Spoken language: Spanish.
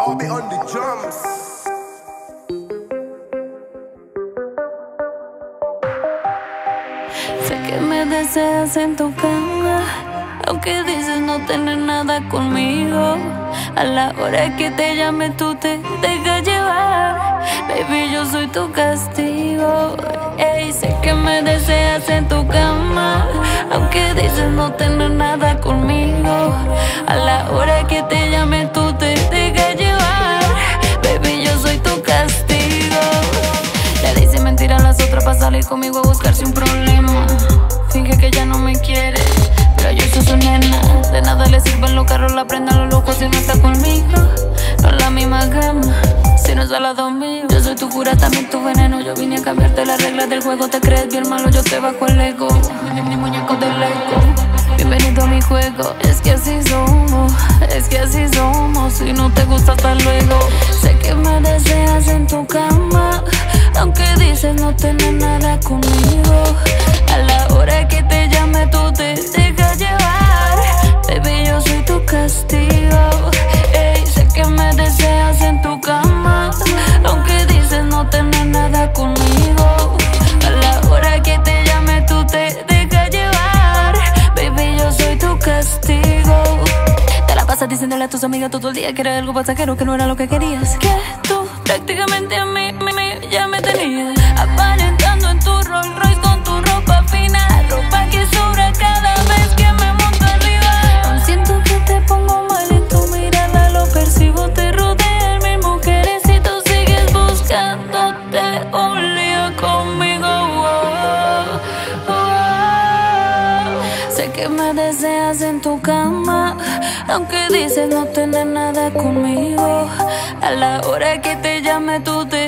I'll be on the drums. Sé que me deseas en tu cama, aunque dices no tener nada conmigo. A la hora que te llame tú te dejas llevar, baby yo soy tu castigo. Ey, sé que me deseas en tu cama, aunque dices no tener nada conmigo. A la hora que te llame tú te dejas llevar, baby yo soy tu castigo. Le dice mentira a las otras para salir conmigo a buscarse un problema. Finge que ya no me quiere, pero yo soy su nena. De nada le sirven los carros, la prenda los locos si no está conmigo. No es la misma gama, si no es al lado mío. También tu veneno. Yo vine a cambiarte las reglas del juego. Te crees bien malo, yo te bajo el ego. Mi, mi muñeco del ego. Bienvenido a mi juego. Es que así somos, es que así somos. Si no te gusta, hasta luego. Sé que me deseas en tu cama. Aunque dices no tener nada pasas diciéndole a tus amigas todo el día que era algo pasajero, que no era lo que querías. Que tú prácticamente a mí, mí, mí, ya me tenías. Aparentando en tu Rolls Royce con tu ropa fina. Ropa que sobra cada vez que me monto arriba. Siento que te pongo mal en tu mirada, lo percibo, te rodea el mismo y tú sigues buscándote un lío conmigo. Oh, oh. Sé que me deseas en tu cama, aunque dices no tener nada conmigo. A la hora que te llame tú te